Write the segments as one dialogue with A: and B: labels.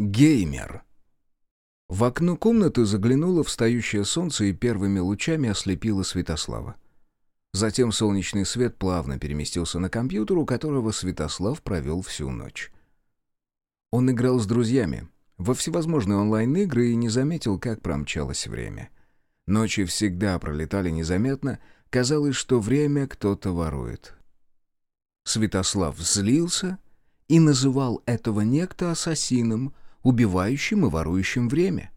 A: Геймер. В окно комнаты заглянуло встающее солнце и первыми лучами ослепило Святослава. Затем солнечный свет плавно переместился на компьютер, у которого Святослав провел всю ночь. Он играл с друзьями во всевозможные онлайн-игры и не заметил, как промчалось время. Ночи всегда пролетали незаметно, казалось, что время кто-то ворует. Святослав злился и называл этого некто ассасином — убивающим и ворующим время.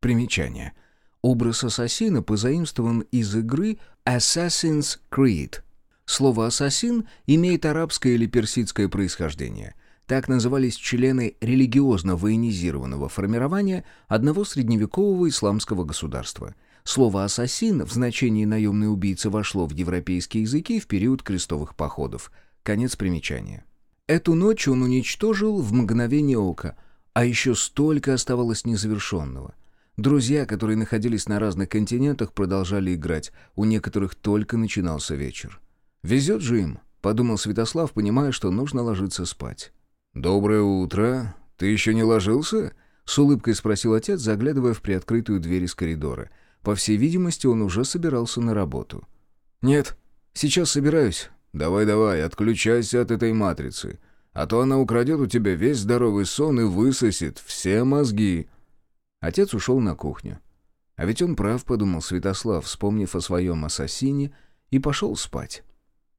A: Примечание. Образ ассасина позаимствован из игры Assassin's Creed. Слово «ассасин» имеет арабское или персидское происхождение. Так назывались члены религиозно военизированного формирования одного средневекового исламского государства. Слово «ассасин» в значении «наемный убийца» вошло в европейские языки в период крестовых походов. Конец примечания. Эту ночь он уничтожил в мгновение ока – а еще столько оставалось незавершенного. Друзья, которые находились на разных континентах, продолжали играть. У некоторых только начинался вечер. «Везет же им», — подумал Святослав, понимая, что нужно ложиться спать. «Доброе утро. Ты еще не ложился?» — с улыбкой спросил отец, заглядывая в приоткрытую дверь из коридора. По всей видимости, он уже собирался на работу. «Нет, сейчас собираюсь». «Давай-давай, отключайся от этой матрицы а то она украдет у тебя весь здоровый сон и высосет все мозги». Отец ушел на кухню. А ведь он прав, подумал Святослав, вспомнив о своем ассасине, и пошел спать.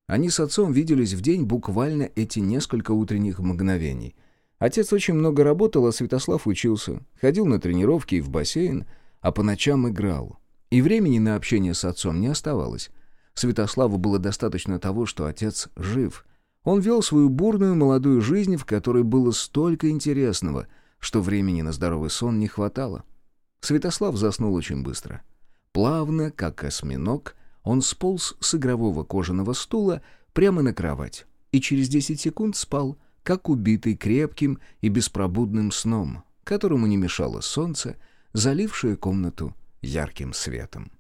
A: Они с отцом виделись в день буквально эти несколько утренних мгновений. Отец очень много работал, а Святослав учился, ходил на тренировки и в бассейн, а по ночам играл. И времени на общение с отцом не оставалось. Святославу было достаточно того, что отец жив — он вел свою бурную молодую жизнь, в которой было столько интересного, что времени на здоровый сон не хватало. Святослав заснул очень быстро. Плавно, как осьминог, он сполз с игрового кожаного стула прямо на кровать и через 10 секунд спал, как убитый крепким и беспробудным сном, которому не мешало солнце, залившее комнату ярким светом.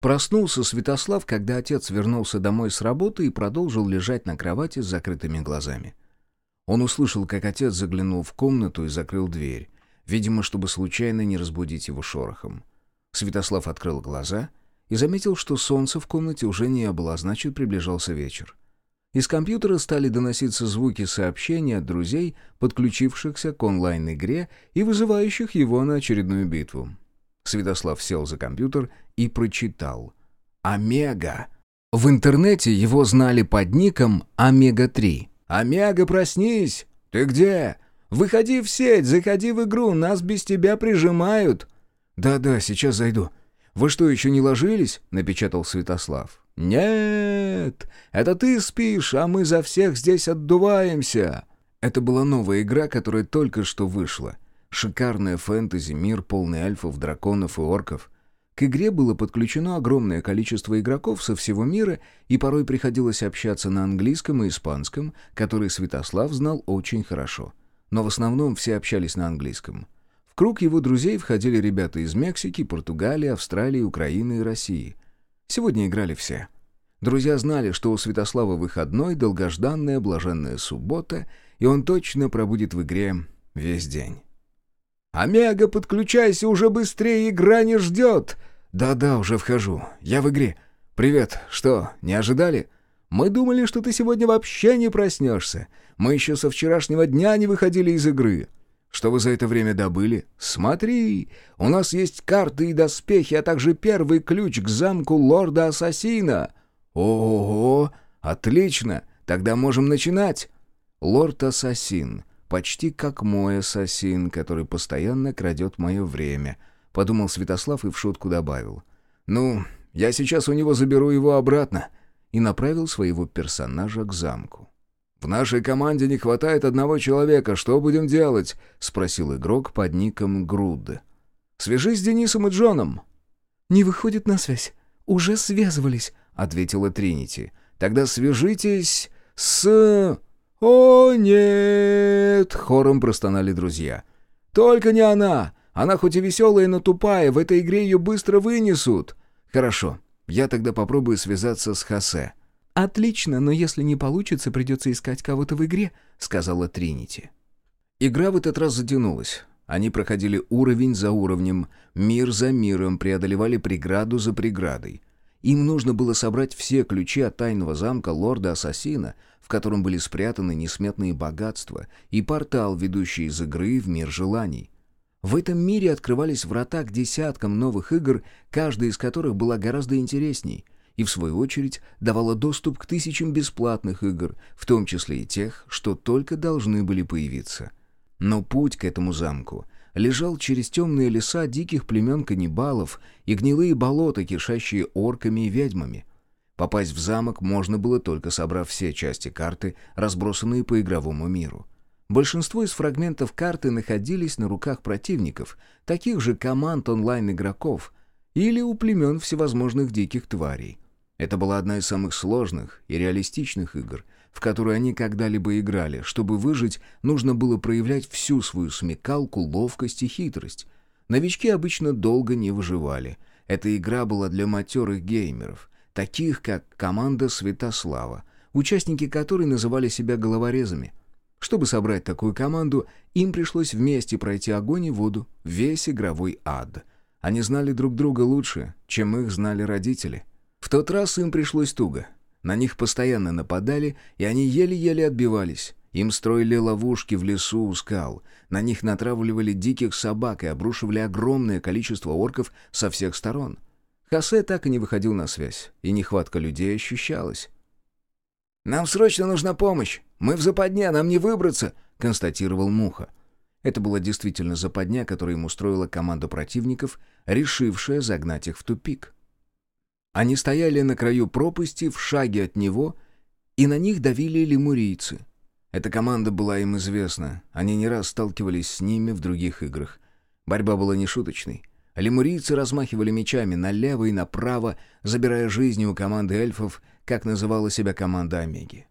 A: Проснулся Святослав, когда отец вернулся домой с работы и продолжил лежать на кровати с закрытыми глазами. Он услышал, как отец заглянул в комнату и закрыл дверь, видимо, чтобы случайно не разбудить его шорохом. Святослав открыл глаза и заметил, что солнца в комнате уже не было, а значит, приближался вечер. Из компьютера стали доноситься звуки сообщений от друзей, подключившихся к онлайн-игре и вызывающих его на очередную битву. Святослав сел за компьютер и прочитал. «Омега». В интернете его знали под ником «Омега-3». «Омега, проснись! Ты где? Выходи в сеть, заходи в игру, нас без тебя прижимают!» «Да-да, сейчас зайду. Вы что, еще не ложились?» — напечатал Святослав. «Нет, это ты спишь, а мы за всех здесь отдуваемся!» Это была новая игра, которая только что вышла — Шикарная фэнтези, мир полный альфов, драконов и орков. К игре было подключено огромное количество игроков со всего мира, и порой приходилось общаться на английском и испанском, который Святослав знал очень хорошо. Но в основном все общались на английском. В круг его друзей входили ребята из Мексики, Португалии, Австралии, Украины и России. Сегодня играли все. Друзья знали, что у Святослава выходной, долгожданная блаженная суббота, и он точно пробудет в игре весь день. «Омега, подключайся уже быстрее, игра не ждет!» «Да-да, уже вхожу. Я в игре. Привет. Что, не ожидали?» «Мы думали, что ты сегодня вообще не проснешься. Мы еще со вчерашнего дня не выходили из игры». «Что вы за это время добыли?» «Смотри, у нас есть карты и доспехи, а также первый ключ к замку лорда-ассасина». «Ого! Отлично! Тогда можем начинать!» Лорд-ассасин Почти как мой ассасин, который постоянно крадет мое время», — подумал Святослав и в шутку добавил. «Ну, я сейчас у него заберу его обратно», и направил своего персонажа к замку. «В нашей команде не хватает одного человека. Что будем делать?» — спросил игрок под ником Груд. «Свяжись с Денисом и Джоном».
B: «Не выходит на связь. Уже связывались», —
A: ответила Тринити. «Тогда свяжитесь с...» «О, нет!» — хором простонали друзья. «Только не она! Она хоть и веселая, но тупая, в этой игре ее быстро вынесут!» «Хорошо, я тогда попробую связаться с Хосе».
B: «Отлично, но если не получится, придется искать кого-то в игре», — сказала Тринити.
A: Игра в этот раз затянулась. Они проходили уровень за уровнем, мир за миром, преодолевали преграду за преградой. Им нужно было собрать все ключи от тайного замка лорда-ассасина, в котором были спрятаны несметные богатства, и портал, ведущий из игры в мир желаний. В этом мире открывались врата к десяткам новых игр, каждая из которых была гораздо интересней, и, в свою очередь, давала доступ к тысячам бесплатных игр, в том числе и тех, что только должны были появиться. Но путь к этому замку лежал через темные леса диких племен каннибалов и гнилые болота, кишащие орками и ведьмами. Попасть в замок можно было только собрав все части карты, разбросанные по игровому миру. Большинство из фрагментов карты находились на руках противников, таких же команд онлайн-игроков, или у племен всевозможных диких тварей. Это была одна из самых сложных и реалистичных игр, в которую они когда-либо играли. Чтобы выжить, нужно было проявлять всю свою смекалку, ловкость и хитрость. Новички обычно долго не выживали. Эта игра была для матерых геймеров, таких как команда Святослава, участники которой называли себя головорезами. Чтобы собрать такую команду, им пришлось вместе пройти огонь и воду, весь игровой ад. Они знали друг друга лучше, чем их знали родители. В тот раз им пришлось туго — на них постоянно нападали, и они еле-еле отбивались. Им строили ловушки в лесу у скал. На них натравливали диких собак и обрушивали огромное количество орков со всех сторон. Хосе так и не выходил на связь, и нехватка людей ощущалась. «Нам срочно нужна помощь! Мы в западне, нам не выбраться!» — констатировал Муха. Это была действительно западня, которую им устроила команда противников, решившая загнать их в тупик. Они стояли на краю пропасти, в шаге от него, и на них давили лемурийцы. Эта команда была им известна, они не раз сталкивались с ними в других играх. Борьба была нешуточной. Лемурийцы размахивали мечами налево и направо, забирая жизни у команды эльфов, как называла себя команда Омеги.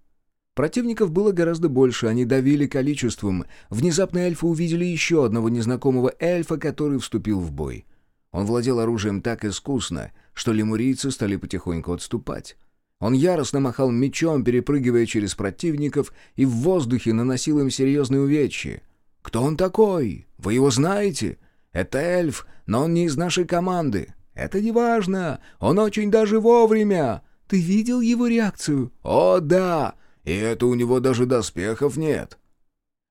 A: Противников было гораздо больше, они давили количеством. Внезапно эльфы увидели еще одного незнакомого эльфа, который вступил в бой. Он владел оружием так искусно, что лемурийцы стали потихоньку отступать. Он яростно махал мечом, перепрыгивая через противников, и в воздухе наносил им серьезные увечья. «Кто он такой? Вы его знаете? Это эльф, но он не из нашей команды. Это не важно, он очень даже вовремя. Ты видел его реакцию? О, да! И это у него даже доспехов нет».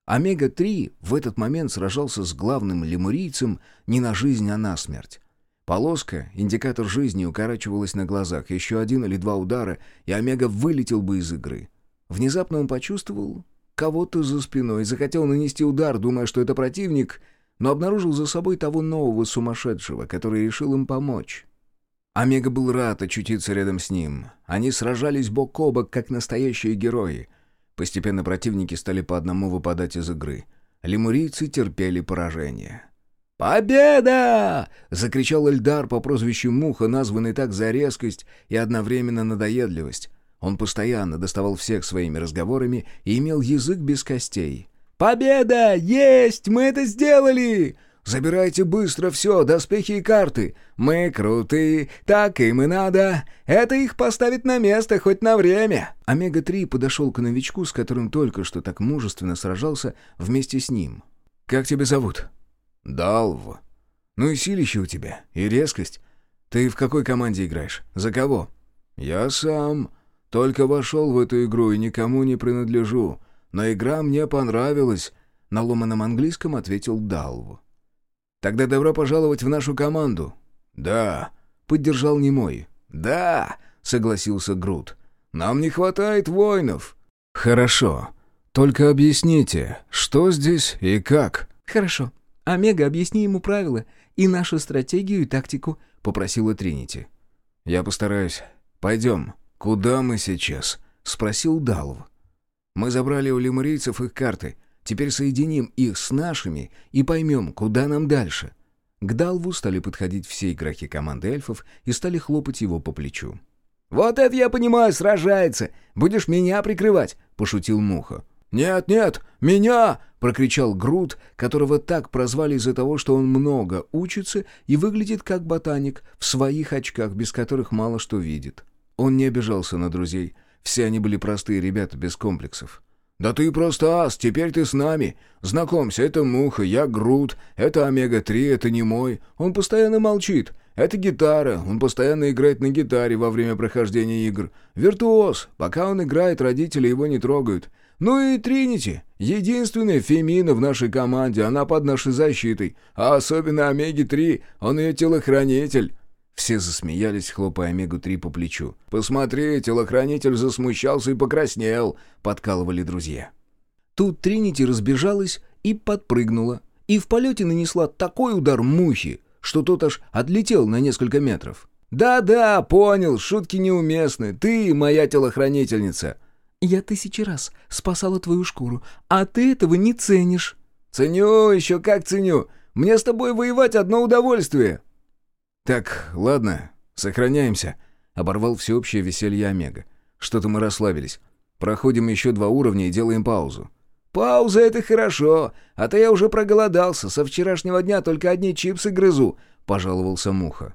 A: Омега-3 в этот момент сражался с главным лемурийцем не на жизнь, а на смерть. Полоска, индикатор жизни, укорачивалась на глазах. Еще один или два удара, и Омега вылетел бы из игры. Внезапно он почувствовал кого-то за спиной, захотел нанести удар, думая, что это противник, но обнаружил за собой того нового сумасшедшего, который решил им помочь. Омега был рад очутиться рядом с ним. Они сражались бок о бок, как настоящие герои. Постепенно противники стали по одному выпадать из игры. Лемурийцы терпели поражение. «Победа!» — закричал Эльдар по прозвищу Муха, названный так за резкость и одновременно надоедливость. Он постоянно доставал всех своими разговорами и имел язык без костей. «Победа! Есть! Мы это сделали! Забирайте быстро все, доспехи и карты. Мы крутые, так им и надо. Это их поставит на место хоть на время». Омега-3 подошел к новичку, с которым только что так мужественно сражался вместе с ним. «Как тебя зовут?» «Далв. Ну и силище у тебя, и резкость. Ты в какой команде играешь? За кого?» «Я сам. Только вошел в эту игру и никому не принадлежу. Но игра мне понравилась», — на ломаном английском ответил Далв. «Тогда добро пожаловать в нашу команду». «Да», — поддержал Немой. «Да», — согласился Грут. «Нам не хватает воинов». «Хорошо. Только объясните, что здесь и как?»
B: «Хорошо. Омега, объясни ему правила и нашу стратегию и тактику», — попросила Тринити.
A: «Я постараюсь. Пойдем. Куда мы сейчас?» — спросил Далв. «Мы забрали у лемурийцев их карты. Теперь соединим их с нашими и поймем, куда нам дальше». К Далву стали подходить все игроки команды эльфов и стали хлопать его по плечу.
C: «Вот это я понимаю, сражается! Будешь меня прикрывать!» — пошутил Муха.
A: «Нет, нет, меня!» — прокричал Грут, которого так прозвали из-за того, что он много учится и выглядит как ботаник в своих очках, без которых мало что видит. Он не обижался на друзей, все они были простые ребята без комплексов. «Да ты просто ас, теперь ты с нами. Знакомься, это Муха, я Грут, это Омега-3, это не мой. Он постоянно молчит. Это гитара, он постоянно играет на гитаре во время прохождения игр. Виртуоз, пока он играет, родители его не трогают. Ну и Тринити, единственная фемина в нашей команде, она под нашей защитой. А особенно Омеги-3, он ее телохранитель». Все засмеялись, хлопая Омегу-3 по плечу. «Посмотри, телохранитель засмущался и покраснел», — подкалывали друзья.
B: Тут Тринити разбежалась и подпрыгнула, и в полете нанесла такой удар мухи, что тот аж отлетел на несколько метров.
A: «Да-да, понял, шутки неуместны. Ты моя телохранительница».
B: «Я тысячи раз спасала твою шкуру, а ты этого не ценишь».
A: «Ценю, еще как ценю. Мне с тобой воевать одно удовольствие».
C: «Так, ладно, сохраняемся», — оборвал всеобщее веселье Омега. «Что-то мы расслабились. Проходим еще два уровня и делаем паузу».
A: «Пауза — это хорошо, а то я уже проголодался, со вчерашнего дня только одни чипсы грызу», — пожаловался Муха.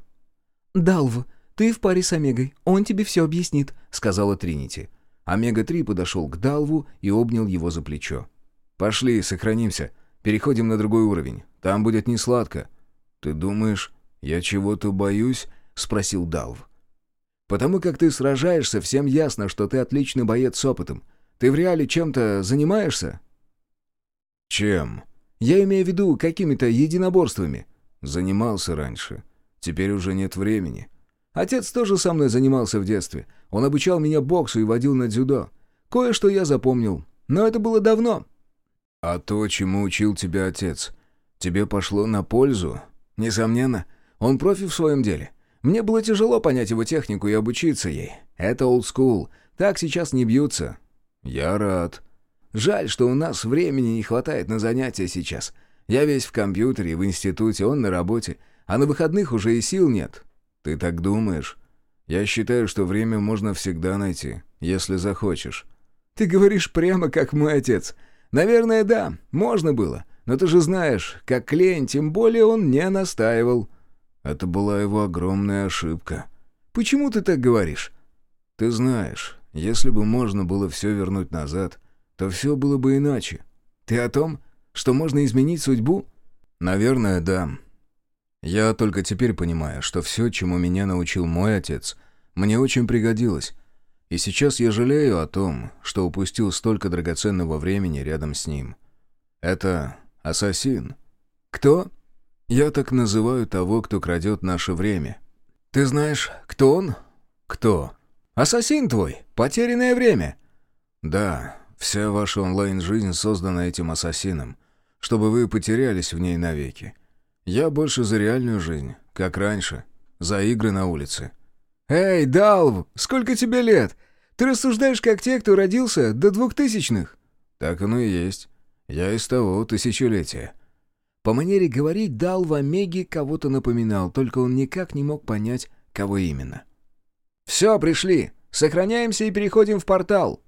B: «Далв, ты в паре с Омегой, он тебе все объяснит», — сказала Тринити.
C: Омега-3 подошел к Далву и обнял его за плечо. «Пошли, сохранимся. Переходим на другой уровень. Там будет несладко». «Ты думаешь, «Я чего-то боюсь?» — спросил Далв. «Потому как ты сражаешься, всем ясно, что ты отличный боец с опытом. Ты в реале чем-то занимаешься?» «Чем?» «Я имею в виду какими-то единоборствами». «Занимался раньше. Теперь уже нет времени. Отец тоже со мной занимался в детстве. Он обучал меня боксу и водил на дзюдо. Кое-что я запомнил, но это было давно». «А то, чему учил тебя отец, тебе пошло на пользу?» «Несомненно. Он профи в своем деле. Мне было тяжело понять его технику и обучиться ей. Это school. Так сейчас не бьются. Я рад. Жаль, что у нас времени не хватает на занятия сейчас. Я весь в компьютере, в институте, он на работе. А на выходных уже и сил нет. Ты так думаешь? Я считаю, что время можно всегда найти, если захочешь. Ты говоришь прямо как мой отец. Наверное, да, можно было. Но ты же знаешь, как Клейн, тем более он не настаивал. Это была его огромная ошибка. Почему ты так говоришь? Ты знаешь, если бы можно было все вернуть назад, то все было бы иначе. Ты о том, что можно изменить судьбу? Наверное, да. Я только теперь понимаю, что все, чему меня научил мой отец, мне очень пригодилось. И сейчас я жалею о том, что упустил столько драгоценного времени рядом с ним. Это ассасин. Кто? Я так называю того, кто крадет наше время. Ты знаешь, кто он? Кто? Ассасин твой, потерянное время. Да, вся ваша онлайн-жизнь создана этим ассасином, чтобы вы потерялись в ней навеки. Я больше за реальную жизнь, как раньше, за игры на улице. Эй, Далв, сколько тебе лет? Ты рассуждаешь как те, кто родился до двухтысячных. Так оно и есть. Я из того тысячелетия. По манере говорить Дал в Омеге кого-то напоминал, только он никак не мог понять, кого именно. «Все, пришли! Сохраняемся и переходим в портал!»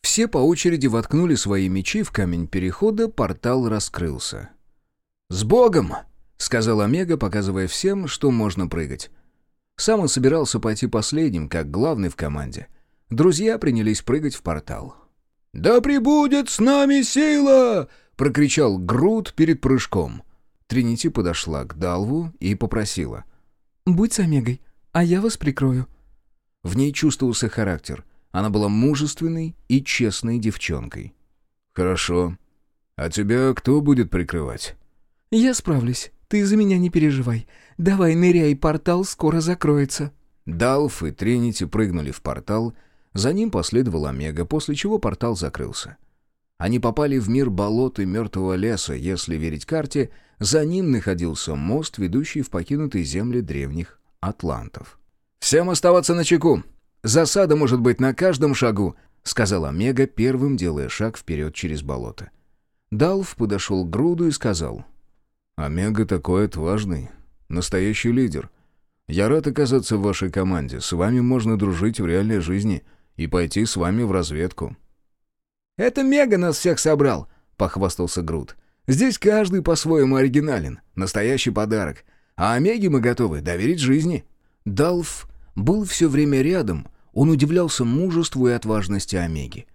C: Все по очереди воткнули свои мечи в камень перехода, портал раскрылся. «С Богом!» — сказал Омега, показывая всем, что можно прыгать. Сам он собирался пойти последним, как главный в команде. Друзья принялись прыгать в портал. «Да прибудет с нами сила!» — прокричал Грут перед прыжком. Тринити подошла к Далву и попросила.
B: «Будь с Омегой, а я вас прикрою».
C: В ней чувствовался характер. Она была мужественной и честной девчонкой. «Хорошо. А тебя кто будет прикрывать?»
B: «Я справлюсь. Ты за меня не переживай. Давай, ныряй, портал скоро закроется».
C: Далф и Тринити прыгнули в портал, за ним последовал Омега, после чего портал закрылся. Они попали в мир болот и мертвого леса, если верить карте, за ним находился мост, ведущий в покинутые земли древних атлантов. «Всем оставаться на чеку! Засада может быть на каждом шагу!» — сказал Омега, первым делая шаг вперед через болото. Далф подошел к груду и сказал. «Омега такой отважный, настоящий лидер. Я рад оказаться в вашей команде. С вами можно дружить в реальной жизни и пойти с вами в разведку.
A: «Это Мега нас всех собрал», — похвастался Грут. «Здесь каждый по-своему оригинален. Настоящий подарок. А Омеге мы готовы доверить жизни».
C: Далф был все время рядом. Он удивлялся мужеству и отважности Омеги.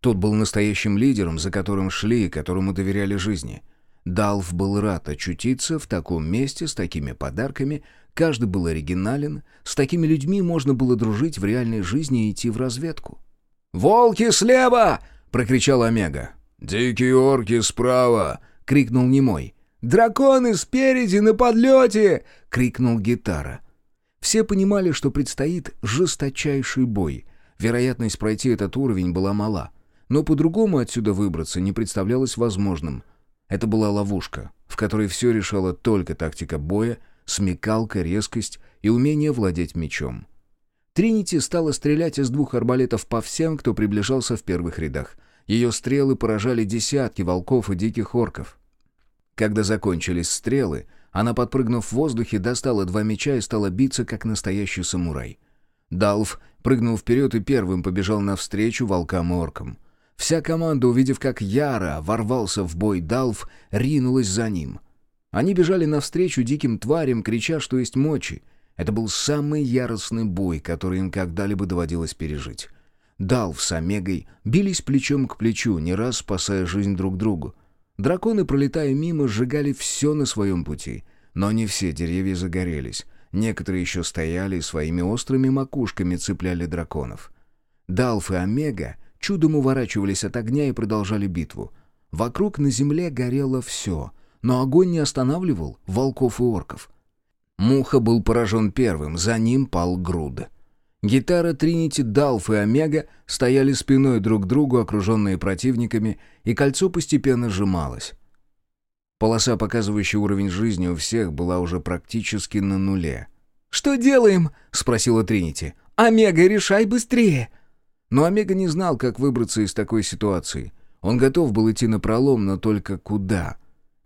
A: Тот был настоящим лидером, за которым шли и которому доверяли жизни. Далф был рад очутиться в таком месте с такими подарками, каждый был оригинален, с такими людьми можно было дружить в реальной жизни и идти в разведку.
B: «Волки слева!» — прокричал Омега.
C: «Дикие орки справа!»
A: — крикнул Немой.
B: «Драконы спереди, на подлете!»
A: — крикнул Гитара. Все понимали, что предстоит жесточайший бой. Вероятность пройти этот уровень была мала. Но по-другому отсюда выбраться не представлялось возможным. Это была ловушка, в которой все решала только тактика боя, смекалка, резкость и умение владеть мечом. Тринити стала стрелять из двух арбалетов по всем, кто приближался в первых рядах. Ее стрелы поражали десятки волков и диких орков. Когда закончились стрелы, она, подпрыгнув в воздухе, достала два меча и стала биться, как настоящий самурай. Далф прыгнул вперед и первым побежал навстречу волкам и оркам. Вся команда, увидев, как Яра ворвался в бой Далф, ринулась за ним. Они бежали навстречу диким тварям, крича, что есть мочи. Это был самый яростный бой, который им когда-либо доводилось пережить. Далф с Омегой бились плечом к плечу, не раз спасая жизнь друг другу. Драконы, пролетая мимо, сжигали все на своем пути. Но не все деревья загорелись. Некоторые еще стояли и своими острыми макушками цепляли драконов. Далф и Омега чудом уворачивались от огня и продолжали битву. Вокруг на земле горело все, но огонь не останавливал волков и орков. Муха был поражен первым, за ним пал Груд. Гитара Тринити, Далф и Омега стояли спиной друг к другу, окруженные противниками, и кольцо постепенно сжималось. Полоса, показывающая уровень жизни у всех, была уже практически на нуле.
B: «Что делаем?» — спросила Тринити. «Омега, решай быстрее!»
A: Но Омега не знал, как выбраться из такой ситуации. Он готов был идти на пролом, но только куда?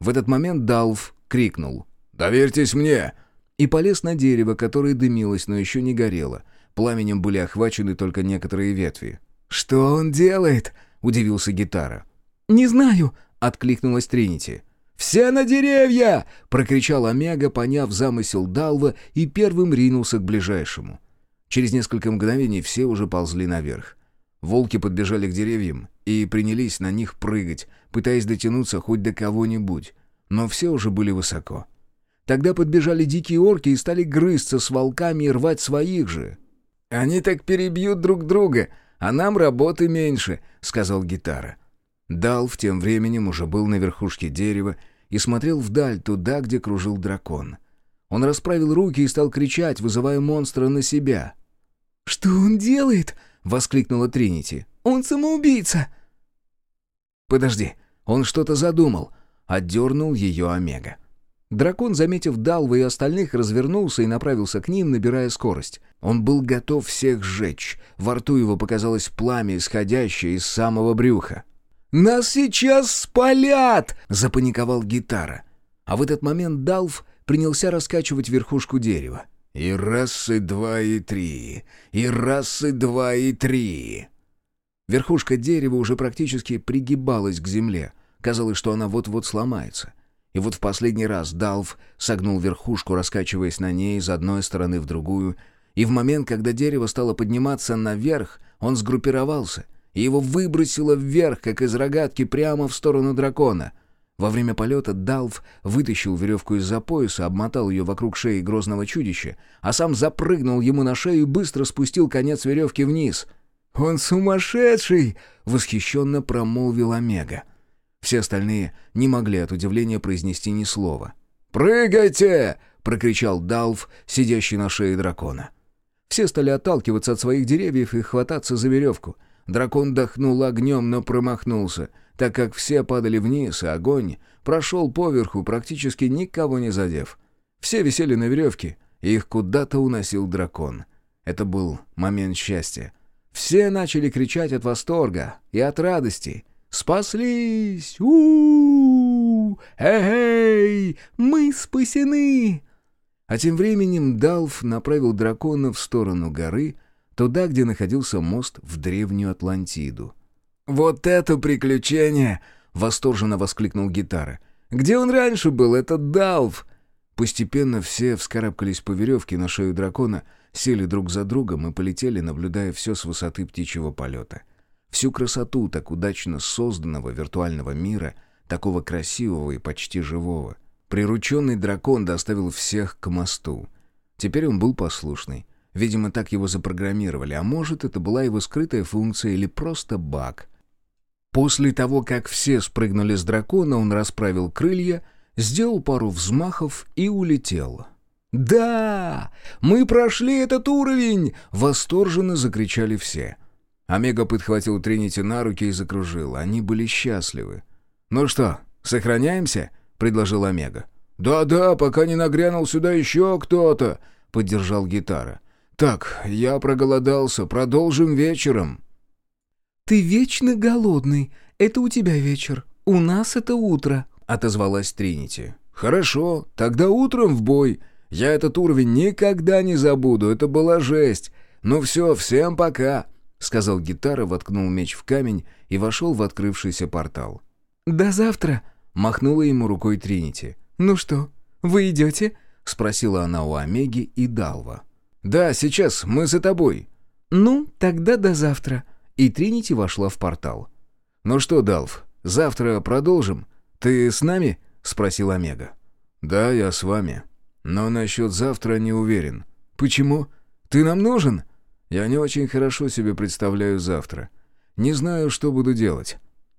A: В этот момент Далф крикнул.
C: «Доверьтесь мне!»
A: И полез на дерево, которое дымилось, но еще не горело. Пламенем были охвачены только некоторые ветви.
B: «Что он делает?» — удивился гитара.
A: «Не знаю», — откликнулась Тринити.
B: «Все на деревья!»
A: — прокричал Омега, поняв замысел Далва, и первым ринулся к ближайшему. Через несколько мгновений все уже ползли наверх. Волки подбежали к деревьям и принялись на них прыгать, пытаясь дотянуться хоть до кого-нибудь. Но все уже были высоко. Тогда подбежали дикие орки и стали грызться с волками и рвать своих же.
B: «Они так перебьют друг друга, а нам работы меньше», — сказал гитара.
A: Далв тем временем уже был на верхушке дерева и смотрел вдаль, туда, где кружил дракон. Он расправил руки и стал кричать, вызывая монстра на себя.
B: «Что он делает?» — воскликнула Тринити. «Он самоубийца!»
A: «Подожди, он что-то задумал!» — отдернул ее Омега. Дракон, заметив Далва и остальных, развернулся и направился к ним, набирая скорость. Он был готов всех сжечь. Во рту его показалось пламя, исходящее из самого брюха.
B: «Нас сейчас спалят!»
A: — запаниковал гитара. А в этот момент Далв принялся раскачивать верхушку дерева.
C: «И раз, и два, и три! И раз, и два, и три!»
A: Верхушка дерева уже практически пригибалась к земле. Казалось, что она вот-вот сломается. И вот в последний раз Далв согнул верхушку, раскачиваясь на ней из одной стороны в другую, и в момент, когда дерево стало подниматься наверх, он сгруппировался, и его выбросило вверх, как из рогатки, прямо в сторону дракона. Во время полета Далв вытащил веревку из-за пояса, обмотал ее вокруг шеи грозного чудища, а сам запрыгнул ему на шею и быстро спустил конец веревки вниз.
B: «Он сумасшедший!» — восхищенно промолвил Омега.
A: Все остальные не могли от удивления произнести ни слова.
C: «Прыгайте!» — прокричал
A: Далв, сидящий на шее дракона. Все стали отталкиваться от своих деревьев и хвататься за веревку. Дракон дохнул огнем, но промахнулся, так как все падали вниз, и огонь прошел поверху, практически никого не задев. Все висели на веревке, и их куда-то уносил дракон. Это был момент счастья. Все начали кричать от восторга и от радости. «Спаслись! у Эй, мы спасены!» А тем временем Далф направил дракона в сторону горы, туда, где находился мост в древнюю Атлантиду.
B: «Вот это приключение!» — восторженно воскликнул гитара. «Где он раньше был, этот Далф?»
A: Постепенно все вскарабкались по веревке на шею дракона, сели друг за другом и полетели, наблюдая все с высоты птичьего полета. всю красоту так удачно созданного виртуального мира, такого красивого и почти живого. Прирученный дракон доставил всех к мосту. Теперь он был послушный. Видимо, так его запрограммировали, а может, это была его скрытая функция или просто баг. После того, как все спрыгнули с дракона, он расправил крылья, сделал пару взмахов и улетел. «Да! Мы прошли этот уровень!» — восторженно закричали все. Омега подхватил Тринити на руки и закружил. Они были счастливы. «Ну что, сохраняемся?» — предложил Омега. «Да-да, пока не нагрянул сюда еще кто-то», — поддержал гитара. «Так, я проголодался, продолжим вечером».
B: «Ты вечно голодный. Это у тебя вечер. У нас это утро», — отозвалась Тринити.
A: «Хорошо, тогда утром в бой. Я этот уровень никогда не забуду, это была жесть. Ну все, всем пока», — сказал гитара, воткнул меч в камень и вошел в открывшийся портал.
B: «До завтра», —
A: махнула ему рукой Тринити.
B: «Ну что, вы идете?»
A: — спросила она у Омеги и Далва. «Да, сейчас, мы за тобой».
B: «Ну, тогда до завтра».
A: И Тринити вошла в портал. «Ну что, Далв, завтра продолжим? Ты с нами?» — спросил Омега. «Да, я с вами», но насчет завтра не уверен. Почему? Ты нам нужен? Я не очень хорошо себе представляю завтра. Не знаю, что буду делать.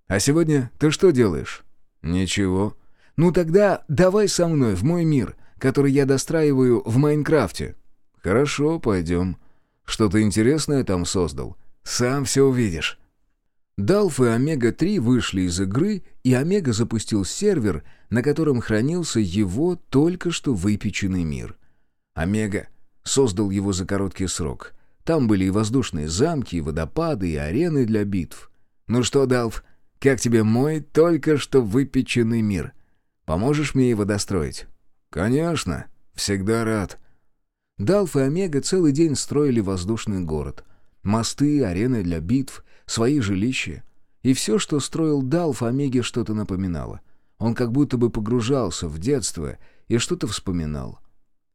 A: А сегодня ты что делаешь? Ничего. Ну тогда давай со мной в мой мир, который я достраиваю в Майнкрафте. Хорошо, пойдем. Что-то интересное там создал. Сам все увидишь. Далф и Омега-3 вышли из игры, и Омега запустил сервер, на котором хранился его только что выпеченный мир. Омега создал его за короткий срок. Там были и воздушные замки, и водопады, и арены для битв. «Ну что, Далф, как тебе мой только что выпеченный мир? Поможешь мне его достроить?» «Конечно, всегда рад». Далф и Омега целый день строили воздушный город. Мосты, арены для битв, свои жилища. И все, что строил Далф, Омеге что-то напоминало. Он как будто бы погружался в детство и что-то вспоминал.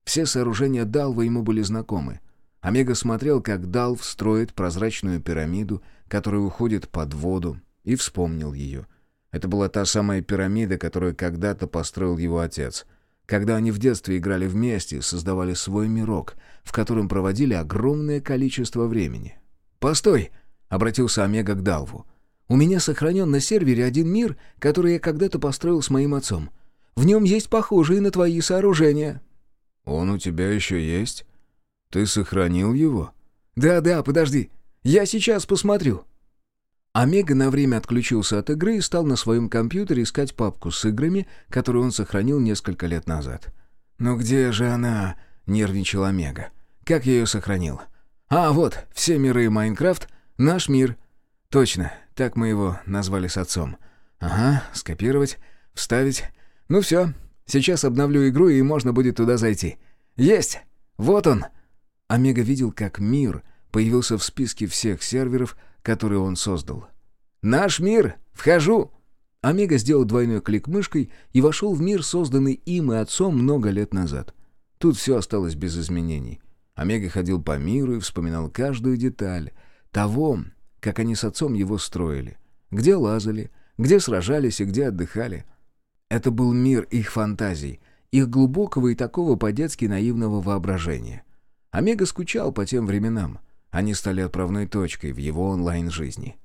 A: Все сооружения Далва ему были знакомы. Омега смотрел, как Далв строит прозрачную пирамиду, которая уходит под воду, и вспомнил ее. Это была та самая пирамида, которую когда-то построил его отец. Когда они в детстве играли вместе, создавали свой мирок, в котором проводили огромное количество времени. «Постой!» — обратился Омега к Далву. «У меня сохранен на сервере один мир, который я когда-то построил с моим отцом. В нем есть похожие на твои сооружения». «Он у тебя еще есть? Ты сохранил его?» «Да-да, подожди. Я сейчас посмотрю». Омега на время отключился от игры и стал на своем компьютере искать папку с играми, которую он сохранил несколько лет назад. «Ну где же она?» — нервничал Омега. «Как я ее сохранил?» «А, вот, все миры Майнкрафт, наш мир». «Точно, так мы его назвали с отцом». «Ага, скопировать, вставить. Ну все, сейчас обновлю игру, и можно будет туда зайти». «Есть! Вот он!» Омега видел, как мир появился в списке всех серверов, которые он создал. «Наш мир! Вхожу!» Омега сделал двойной клик мышкой и вошел в мир, созданный им и отцом много лет назад. Тут все осталось без изменений. Омега ходил по миру и вспоминал каждую деталь того, как они с отцом его строили. Где лазали, где сражались и где отдыхали. Это был мир их фантазий, их глубокого и такого по-детски наивного воображения. Омега скучал по тем временам. Они стали отправной точкой в его онлайн-жизни.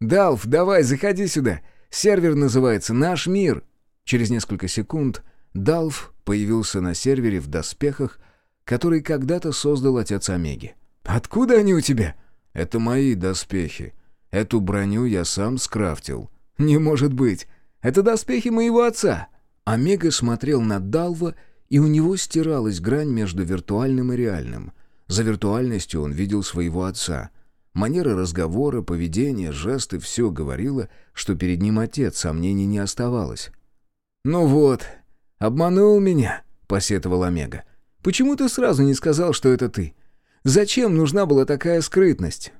A: «Далф, давай, заходи сюда! Сервер называется «Наш мир». Через несколько секунд Далф появился на сервере в доспехах, который когда-то создал отец Омеги. «Откуда они у тебя?» «Это мои доспехи. Эту броню я сам скрафтил». «Не может быть! Это доспехи моего отца!» Омега смотрел на Далва, и у него стиралась грань между виртуальным и реальным. За виртуальностью он видел своего отца. Манера разговора, поведение, жесты — все говорило, что перед ним отец, сомнений не оставалось. «Ну вот, обманул меня», — посетовал Омега. Почему ты сразу не сказал, что это ты? Зачем нужна была такая скрытность?»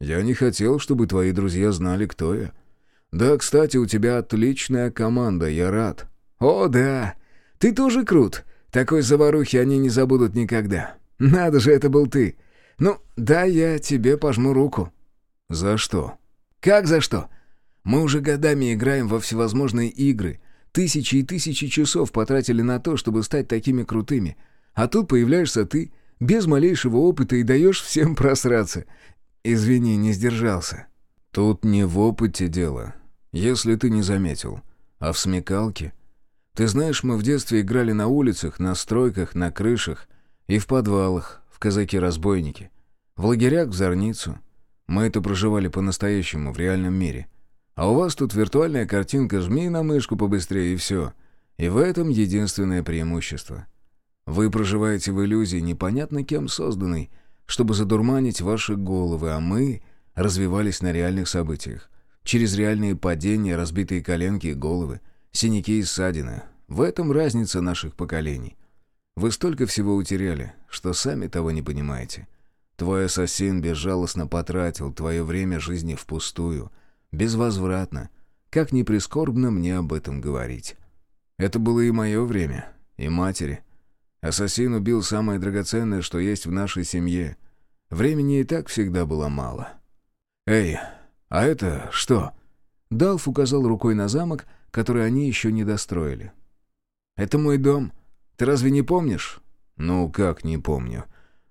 A: «Я не хотел, чтобы твои друзья знали, кто я. Да, кстати, у тебя отличная команда, я рад». «О, да! Ты тоже крут. Такой заварухи они не забудут никогда. Надо же, это был ты. Ну, да, я тебе пожму руку». «За что?»
B: Как за что? Мы уже годами играем во всевозможные игры. Тысячи и тысячи часов потратили на то, чтобы стать такими крутыми. А тут появляешься ты, без малейшего опыта, и даешь всем просраться. Извини, не сдержался».
C: «Тут не в опыте дело, если ты не заметил, а в смекалке. Ты знаешь, мы в детстве играли на улицах, на стройках, на крышах и в подвалах, в казаки-разбойники, в лагерях в Зорницу. Мы это проживали по-настоящему, в реальном мире. А у вас тут виртуальная картинка, жми на мышку побыстрее и все. И в этом единственное преимущество. Вы проживаете в иллюзии, непонятно кем созданной, чтобы задурманить ваши головы, а мы развивались на реальных событиях. Через реальные падения, разбитые коленки и головы, синяки и ссадины. В этом разница наших поколений. Вы столько всего утеряли, что сами того не понимаете. Твой ассасин безжалостно потратил твое время жизни впустую, безвозвратно. Как ни прискорбно мне об этом говорить. Это было и мое время, и матери. Ассасин убил самое драгоценное, что есть в нашей семье. Времени и так всегда было мало. «Эй, а это что?» Далф указал рукой на замок, который они еще не достроили. «Это мой дом. Ты разве не помнишь?» «Ну, как не помню.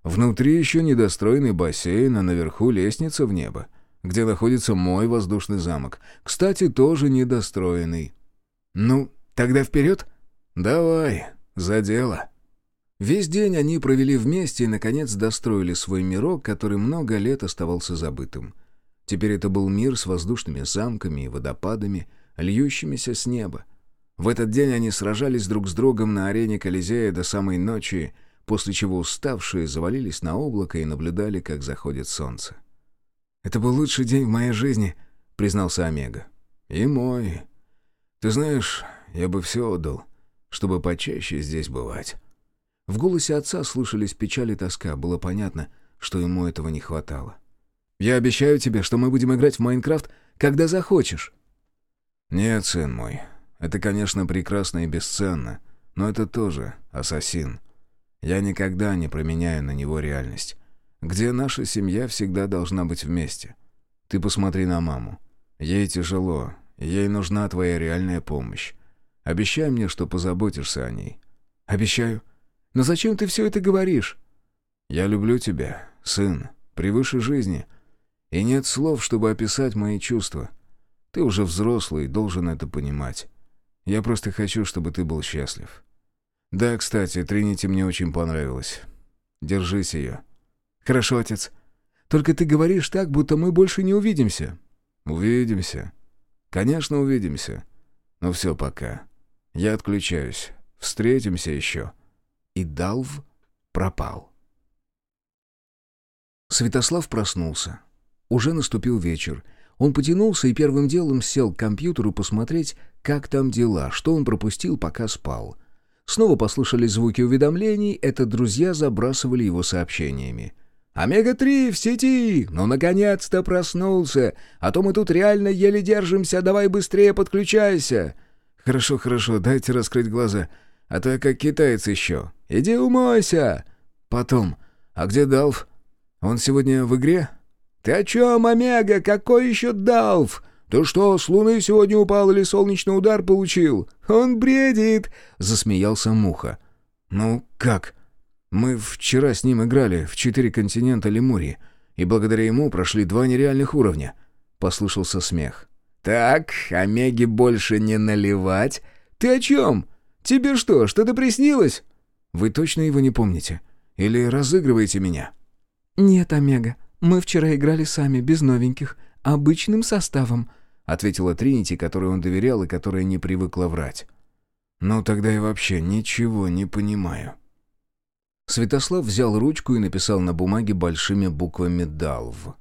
C: Внутри еще недостроенный бассейн, а наверху лестница в небо, где находится мой воздушный замок. Кстати, тоже недостроенный». «Ну, тогда вперед?» «Давай, за дело». Весь день они провели вместе и, наконец, достроили свой мирок, который много лет оставался забытым. Теперь это был мир с воздушными замками и водопадами, льющимися с неба. В этот день они сражались друг с другом на арене Колизея до самой ночи, после чего уставшие завалились на облако и наблюдали, как заходит солнце. «Это был лучший день в моей жизни», — признался Омега. «И мой. Ты знаешь, я бы все отдал, чтобы почаще здесь бывать». В голосе отца слышались печаль и тоска, было понятно, что ему этого не хватало. Я обещаю тебе, что мы будем играть в Майнкрафт, когда захочешь». «Нет, сын мой, это, конечно, прекрасно и бесценно, но это тоже ассасин. Я никогда не променяю на него реальность, где наша семья всегда должна быть вместе. Ты посмотри на маму. Ей тяжело, ей нужна твоя реальная помощь. Обещай мне, что позаботишься о ней». «Обещаю. Но зачем ты все это говоришь?» «Я люблю тебя, сын, превыше жизни». И нет слов, чтобы описать мои чувства. Ты уже взрослый, должен это понимать. Я просто хочу, чтобы ты был счастлив. Да, кстати, Тринити мне очень понравилась. Держись ее. Хорошо, отец. Только ты говоришь так, будто мы больше не увидимся. Увидимся. Конечно, увидимся. Но все пока. Я отключаюсь. Встретимся еще. И Далв пропал. Святослав проснулся. Уже наступил вечер. Он потянулся и первым делом сел к компьютеру посмотреть, как там дела, что он пропустил, пока спал. Снова послышались звуки уведомлений, это друзья забрасывали его сообщениями. «Омега-3 в сети! Ну, наконец-то проснулся! А то мы тут реально еле держимся, давай быстрее подключайся!» «Хорошо, хорошо, дайте раскрыть глаза, а то я как китаец еще. Иди умойся!» «Потом. А где Далф? Он сегодня в игре?» «Ты о чем, Омега? Какой еще Далф? Ты что, с луны сегодня упал или солнечный удар получил? Он бредит!» — засмеялся Муха. «Ну, как? Мы вчера с ним играли в четыре континента Лемурии, и благодаря ему прошли два нереальных уровня». Послышался смех. «Так, Омеге больше не наливать? Ты о чем? Тебе что, что-то приснилось?» «Вы точно его не помните? Или разыгрываете меня?»
D: «Нет, Омега, «Мы вчера играли сами, без новеньких, обычным составом», —
C: ответила Тринити, которой он доверял и которая не привыкла врать. «Ну, тогда я вообще ничего не понимаю». Святослав взял ручку и написал на бумаге большими буквами «Далв».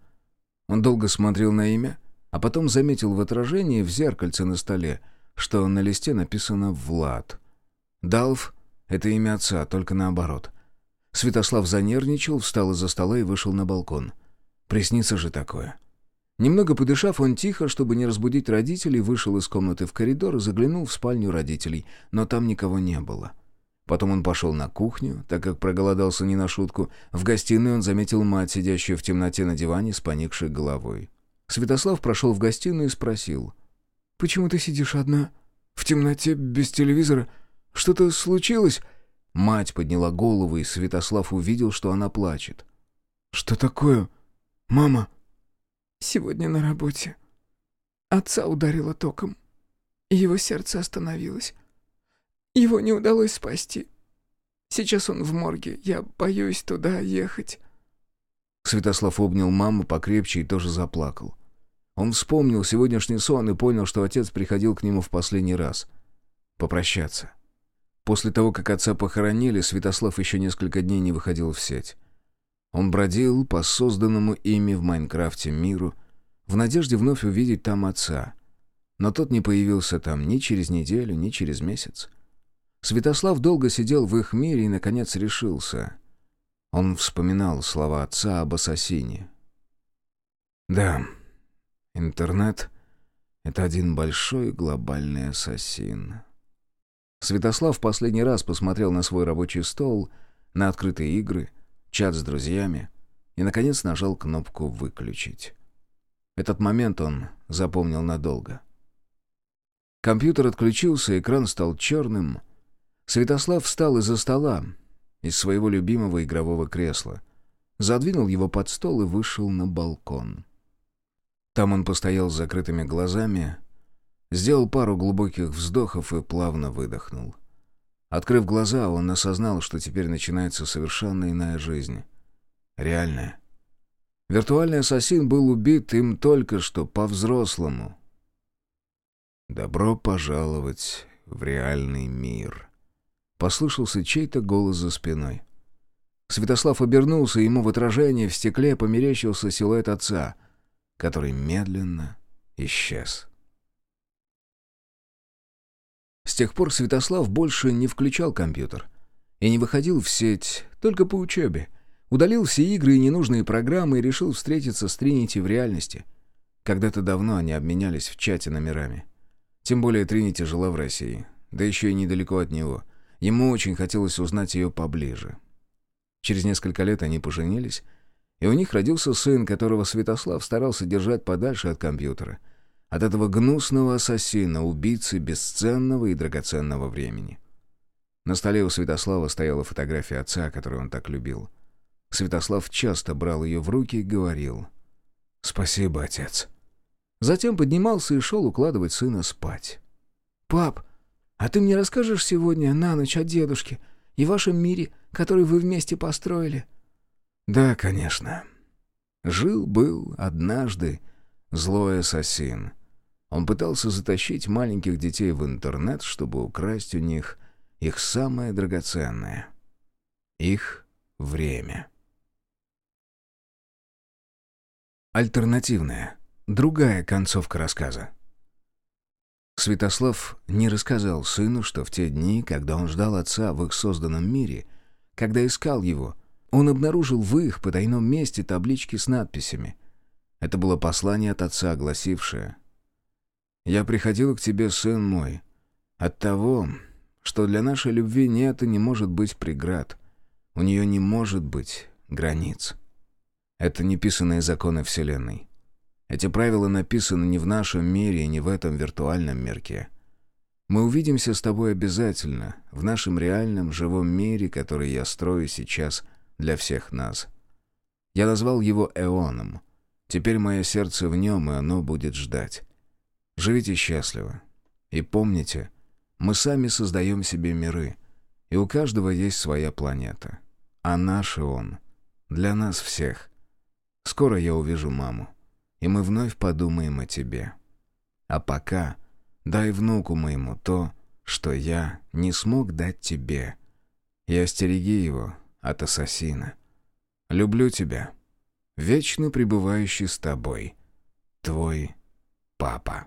C: Он долго смотрел на имя, а потом заметил в отражении в зеркальце на столе, что на листе написано «Влад». «Далв» — это имя отца, только наоборот. Святослав занервничал, встал из-за стола и вышел на балкон. Приснится же такое. Немного подышав, он тихо, чтобы не разбудить родителей, вышел из комнаты в коридор и заглянул в спальню родителей, но там никого не было. Потом он пошел на кухню, так как проголодался не на шутку. В гостиной он заметил мать, сидящую в темноте на диване с поникшей головой.
A: Святослав прошел в гостиную и спросил.
B: «Почему ты сидишь одна? В темноте, без телевизора? Что-то случилось?»
A: Мать подняла голову, и Святослав увидел, что она плачет.
B: «Что такое? Мама?»
D: «Сегодня на работе. Отца ударило током. Его сердце остановилось. Его не удалось спасти. Сейчас он в морге. Я боюсь туда ехать».
A: Святослав обнял маму покрепче и тоже заплакал. Он вспомнил сегодняшний сон и понял, что отец приходил к нему в последний раз. Попрощаться. После того, как отца похоронили, Святослав еще несколько дней не выходил в сеть. Он бродил по созданному ими в Майнкрафте миру, в надежде вновь увидеть там отца. Но тот не появился там ни через неделю, ни через месяц. Святослав долго сидел в их мире и, наконец, решился. Он вспоминал слова отца об ассасине. «Да, интернет — это один большой глобальный ассасин». Святослав в последний раз посмотрел на свой рабочий стол, на открытые игры, чат с друзьями и, наконец, нажал кнопку «Выключить». Этот момент он запомнил надолго. Компьютер отключился, экран стал черным. Святослав встал из-за стола, из своего любимого игрового кресла, задвинул его под стол и вышел на балкон. Там он постоял с закрытыми глазами, Сделал пару глубоких вздохов и плавно выдохнул. Открыв глаза, он осознал, что теперь начинается совершенно иная жизнь. Реальная. Виртуальный ассасин был убит им только что по-взрослому. «Добро пожаловать в реальный мир», — послышался чей-то голос за спиной. Святослав обернулся, и ему в отражении в стекле померещился силуэт отца, который медленно исчез. С тех пор Святослав больше не включал компьютер и не выходил в сеть, только по учебе. Удалил все игры и ненужные программы и решил встретиться с Тринити в реальности. Когда-то давно они обменялись в чате номерами. Тем более Тринити жила в России, да еще и недалеко от него. Ему очень хотелось узнать ее поближе. Через несколько лет они поженились, и у них родился сын, которого Святослав старался держать подальше от компьютера — от этого гнусного ассасина, убийцы бесценного и драгоценного времени. На столе у Святослава стояла фотография отца, которую он так любил. Святослав часто брал ее в руки и говорил «Спасибо, отец». Затем поднимался и шел укладывать сына спать.
D: «Пап, а ты мне расскажешь сегодня на ночь о дедушке и вашем мире, который вы вместе построили?»
A: «Да, конечно. Жил-был однажды злой ассасин» Он пытался затащить маленьких детей в интернет, чтобы украсть у них их самое драгоценное — их время. Альтернативная, другая концовка рассказа. Святослав не рассказал сыну, что в те дни, когда он ждал отца в их созданном мире, когда искал его, он обнаружил в их потайном месте таблички с надписями. Это было послание от отца, гласившее я приходил к тебе, сын мой, от того, что для нашей любви нет и не может быть преград. У нее не может быть границ. Это неписанные законы Вселенной. Эти правила написаны не в нашем мире и не в этом виртуальном мирке. Мы увидимся с тобой обязательно в нашем реальном живом мире, который я строю сейчас для всех нас. Я назвал его Эоном. Теперь мое сердце в нем, и оно будет ждать. Живите счастливо. И помните, мы сами создаем себе миры, и у каждого есть своя планета. А наш он для нас всех. Скоро я увижу маму, и мы вновь подумаем о тебе. А пока дай внуку моему то, что я не смог дать тебе, и остереги его от ассасина. Люблю тебя, вечно пребывающий с тобой, твой папа.